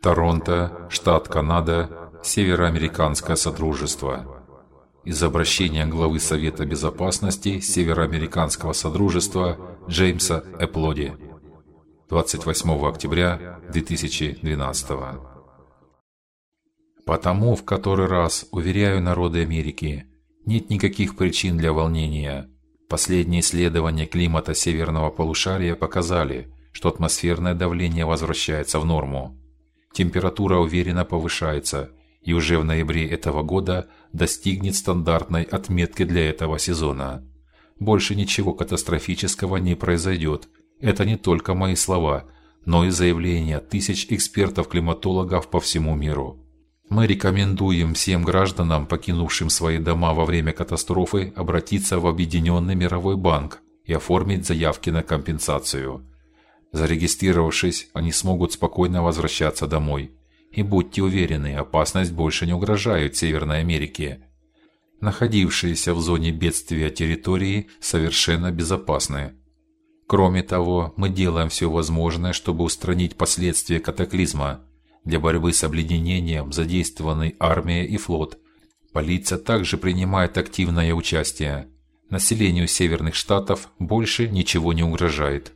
Торонто, штат Канада, Североамериканское содружество. Из обращения главы Совета безопасности Североамериканского содружества Джеймса Эплоди. 28 октября 2012. Потому в который раз уверяю народы Америки, нет никаких причин для волнения. Последние исследования климата северного полушария показали, что атмосферное давление возвращается в норму. Температура уверенно повышается и уже в ноябре этого года достигнет стандартной отметки для этого сезона. Больше ничего катастрофического не произойдет. Это не только мои слова, но и заявления тысяч экспертов-климатологов по всему миру. Мы рекомендуем всем гражданам, покинувшим свои дома во время катастрофы, обратиться в Объединенный мировой банк и оформить заявки на компенсацию. Зарегистрировавшись, они смогут спокойно возвращаться домой. И будьте уверены, опасность больше не угрожает Северной Америке. Находившиеся в зоне бедствия территории совершенно безопасны. Кроме того, мы делаем все возможное, чтобы устранить последствия катаклизма. Для борьбы с обледенением задействованы армия и флот. Полиция также принимает активное участие. Населению северных штатов больше ничего не угрожает.